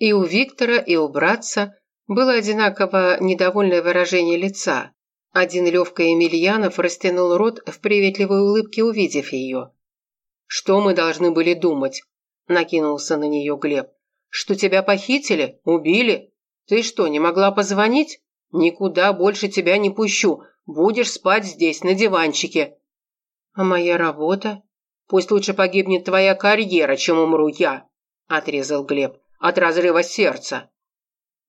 И у Виктора, и у братца было одинаково недовольное выражение лица. Один Левка Емельянов растянул рот в приветливой улыбке, увидев ее. «Что мы должны были думать?» – накинулся на нее Глеб. «Что тебя похитили? Убили? Ты что, не могла позвонить? Никуда больше тебя не пущу. Будешь спать здесь, на диванчике». «А моя работа?» «Пусть лучше погибнет твоя карьера, чем умру я», – отрезал Глеб. «От разрыва сердца».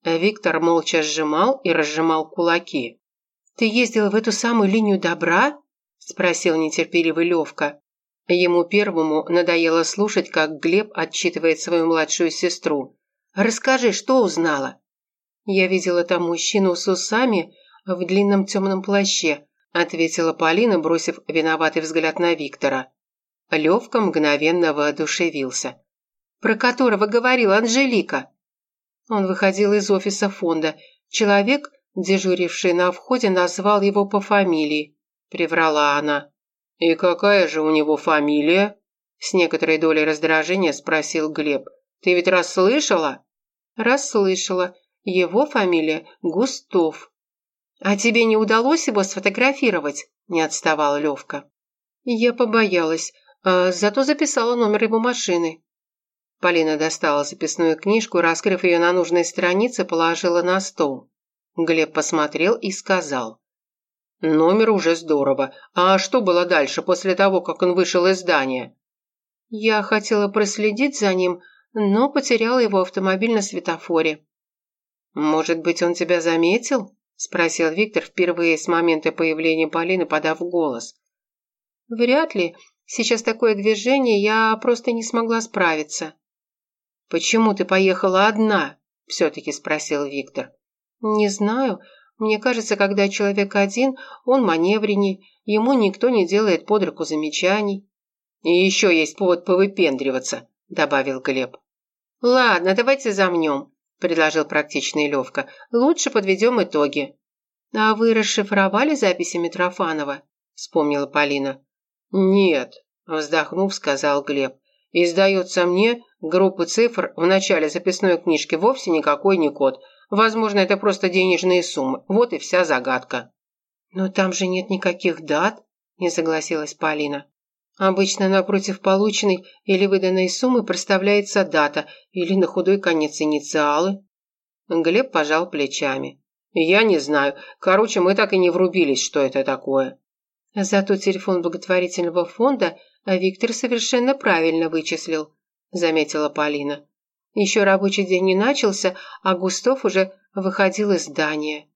Виктор молча сжимал и разжимал кулаки. «Ты ездил в эту самую линию добра?» – спросил нетерпеливый Левка. Ему первому надоело слушать, как Глеб отчитывает свою младшую сестру. «Расскажи, что узнала?» «Я видела там мужчину с усами в длинном темном плаще», ответила Полина, бросив виноватый взгляд на Виктора. Левка мгновенно воодушевился. «Про которого говорила Анжелика?» Он выходил из офиса фонда. Человек, дежуривший на входе, назвал его по фамилии. Приврала она. «И какая же у него фамилия?» С некоторой долей раздражения спросил Глеб. «Ты ведь расслышала?» «Расслышала. Его фамилия Густов». «А тебе не удалось его сфотографировать?» Не отставал Левка. «Я побоялась. А зато записала номер его машины». Полина достала записную книжку раскрыв ее на нужной странице, положила на стол. Глеб посмотрел и сказал. Номер уже здорово. А что было дальше, после того, как он вышел из здания? Я хотела проследить за ним, но потеряла его автомобиль на светофоре. Может быть, он тебя заметил? Спросил Виктор впервые с момента появления Полины, подав голос. Вряд ли. Сейчас такое движение, я просто не смогла справиться. «Почему ты поехала одна?» – все-таки спросил Виктор. «Не знаю. Мне кажется, когда человек один, он маневренней, ему никто не делает под руку замечаний. «И еще есть повод повыпендриваться», – добавил Глеб. «Ладно, давайте замнем», – предложил практичный Левка. «Лучше подведем итоги». «А вы расшифровали записи Митрофанова?» – вспомнила Полина. «Нет», – вздохнув, сказал Глеб. «И сдается мне, группы цифр в начале записной книжки вовсе никакой не код. Возможно, это просто денежные суммы. Вот и вся загадка». «Но там же нет никаких дат», – не согласилась Полина. «Обычно напротив полученной или выданной суммы проставляется дата или на худой конец инициалы». Глеб пожал плечами. «Я не знаю. Короче, мы так и не врубились, что это такое». Зато телефон благотворительного фонда Виктор совершенно правильно вычислил, заметила Полина. Еще рабочий день не начался, а Густов уже выходил из здания.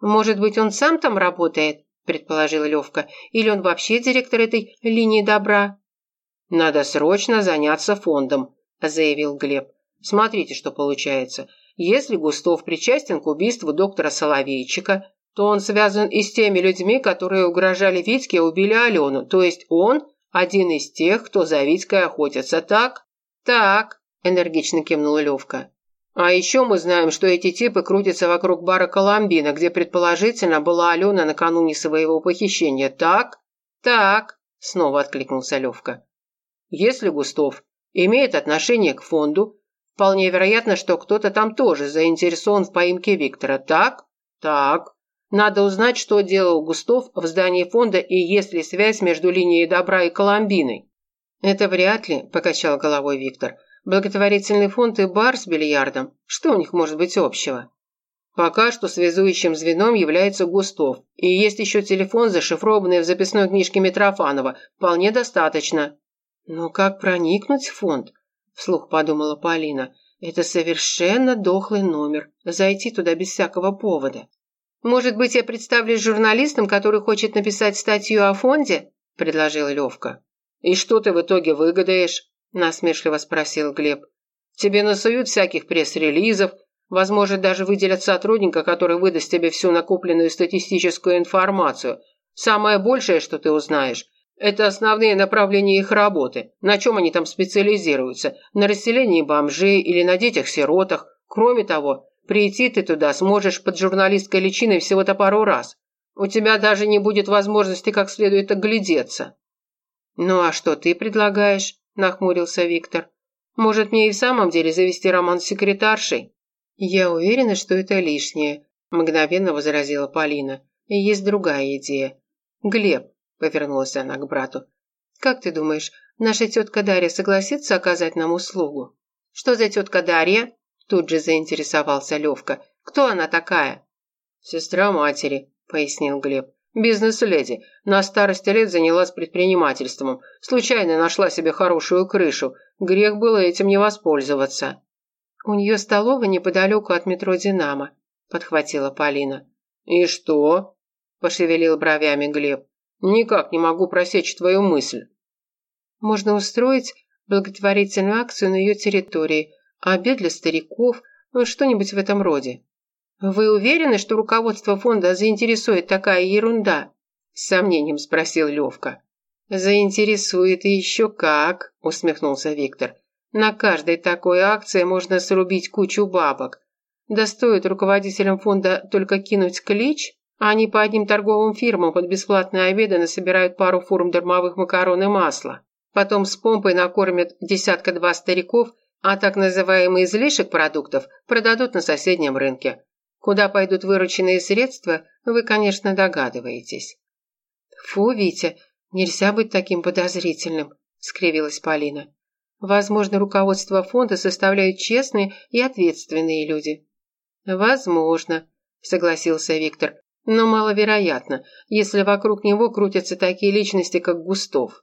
«Может быть, он сам там работает?» – предположил Левка. «Или он вообще директор этой линии добра?» «Надо срочно заняться фондом», – заявил Глеб. «Смотрите, что получается. Если Густов причастен к убийству доктора Соловейчика, то он связан и с теми людьми, которые угрожали Витьке и убили Алену. То есть он один из тех, кто за Витькой охотится, так?» «Так», – энергично кивнула Левка. «А еще мы знаем, что эти типы крутятся вокруг бара «Коломбина», где, предположительно, была Алена накануне своего похищения. Так?» «Так», – снова откликнулся Левка. «Если Густов имеет отношение к фонду, вполне вероятно, что кто-то там тоже заинтересован в поимке Виктора. Так?» «Так». Надо узнать, что делал Густов в здании фонда и есть ли связь между линией добра и Коломбиной. «Это вряд ли», – покачал головой Виктор. Благотворительный фонд и бар с бильярдом. Что у них может быть общего? Пока что связующим звеном является Густов. И есть еще телефон, зашифрованный в записной книжке Митрофанова. Вполне достаточно. Но как проникнуть в фонд? Вслух подумала Полина. Это совершенно дохлый номер. Зайти туда без всякого повода. Может быть, я представлюсь журналистом, который хочет написать статью о фонде? Предложил Левка. И что ты в итоге выгадаешь? насмешливо спросил Глеб. Тебе насуют всяких пресс-релизов, возможно, даже выделят сотрудника, который выдаст тебе всю накопленную статистическую информацию. Самое большее, что ты узнаешь, это основные направления их работы. На чем они там специализируются? На расселении бомжей или на детях-сиротах? Кроме того, прийти ты туда сможешь под журналистской личиной всего-то пару раз. У тебя даже не будет возможности как следует оглядеться. Ну а что ты предлагаешь? нахмурился Виктор. Может, мне и в самом деле завести роман с секретаршей?» «Я уверена, что это лишнее», – мгновенно возразила Полина. «Есть другая идея». «Глеб», – повернулась она к брату, – «как ты думаешь, наша тетка Дарья согласится оказать нам услугу?» «Что за тетка Дарья?» – тут же заинтересовался Левка. «Кто она такая?» «Сестра матери», – пояснил Глеб. «Бизнес-леди. На старости лет занялась предпринимательством. Случайно нашла себе хорошую крышу. Грех было этим не воспользоваться». «У нее столовая неподалеку от метро «Динамо», – подхватила Полина. «И что?» – пошевелил бровями Глеб. «Никак не могу просечь твою мысль». «Можно устроить благотворительную акцию на ее территории, обед для стариков, ну, что-нибудь в этом роде». «Вы уверены, что руководство фонда заинтересует такая ерунда?» – с сомнением спросил Левка. «Заинтересует и еще как», – усмехнулся Виктор. На каждой такой акции можно срубить кучу бабок. Да стоит руководителям фонда только кинуть клич, а они по одним торговым фирмам под бесплатные обеды насобирают пару форм дармовых макарон и масла. Потом с помпой накормят десятка-два стариков, а так называемый излишек продуктов продадут на соседнем рынке. Куда пойдут вырученные средства, вы, конечно, догадываетесь. «Фу, Витя, нельзя быть таким подозрительным», – скривилась Полина. Возможно, руководство фонда составляют честные и ответственные люди. Возможно, согласился Виктор, но маловероятно, если вокруг него крутятся такие личности, как Густов.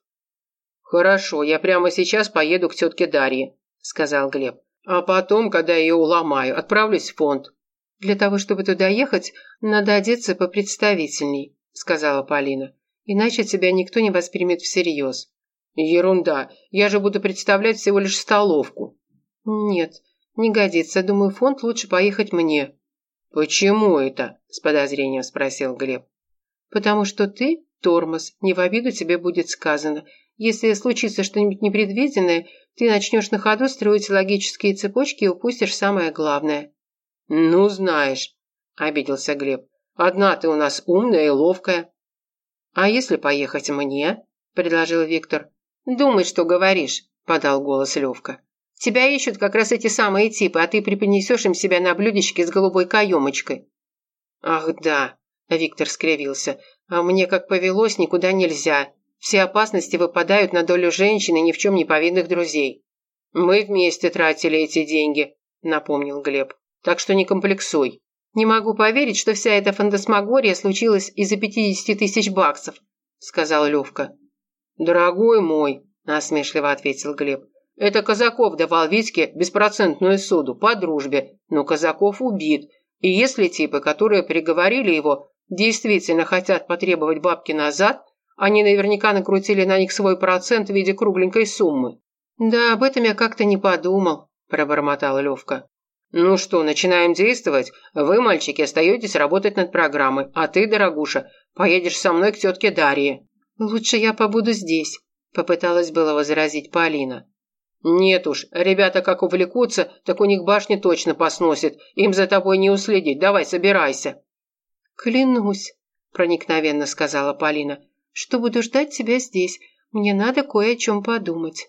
Хорошо, я прямо сейчас поеду к тетке Дарье, сказал Глеб. А потом, когда ее уломаю, отправлюсь в фонд. Для того, чтобы туда ехать, надо одеться попредставительней, сказала Полина. Иначе тебя никто не воспримет всерьез. «Ерунда. Я же буду представлять всего лишь столовку». «Нет, не годится. Думаю, фонд лучше поехать мне». «Почему это?» – с подозрением спросил Глеб. «Потому что ты – тормоз. Не в обиду тебе будет сказано. Если случится что-нибудь непредвиденное, ты начнешь на ходу строить логические цепочки и упустишь самое главное». «Ну, знаешь», – обиделся Глеб. «Одна ты у нас умная и ловкая». «А если поехать мне?» – предложил Виктор. «Думай, что говоришь», – подал голос Левка. «Тебя ищут как раз эти самые типы, а ты преподнесешь им себя на блюдечке с голубой каемочкой». «Ах да», – Виктор скривился, – «а мне как повелось, никуда нельзя. Все опасности выпадают на долю женщин и ни в чем не повинных друзей». «Мы вместе тратили эти деньги», – напомнил Глеб. «Так что не комплексуй». «Не могу поверить, что вся эта фантасмагория случилась из-за пятидесяти тысяч баксов», – сказал Левка. «Дорогой мой», – насмешливо ответил Глеб, – «это Казаков давал Витьке беспроцентную суду по дружбе, но Казаков убит, и если типы, которые приговорили его, действительно хотят потребовать бабки назад, они наверняка накрутили на них свой процент в виде кругленькой суммы». «Да, об этом я как-то не подумал», – пробормотал Левка. «Ну что, начинаем действовать? Вы, мальчики, остаетесь работать над программой, а ты, дорогуша, поедешь со мной к тетке Дарье». «Лучше я побуду здесь», – попыталась было возразить Полина. «Нет уж, ребята как увлекутся, так у них башни точно посносит. Им за тобой не уследить. Давай, собирайся». «Клянусь», – проникновенно сказала Полина, – «что буду ждать тебя здесь. Мне надо кое о чем подумать».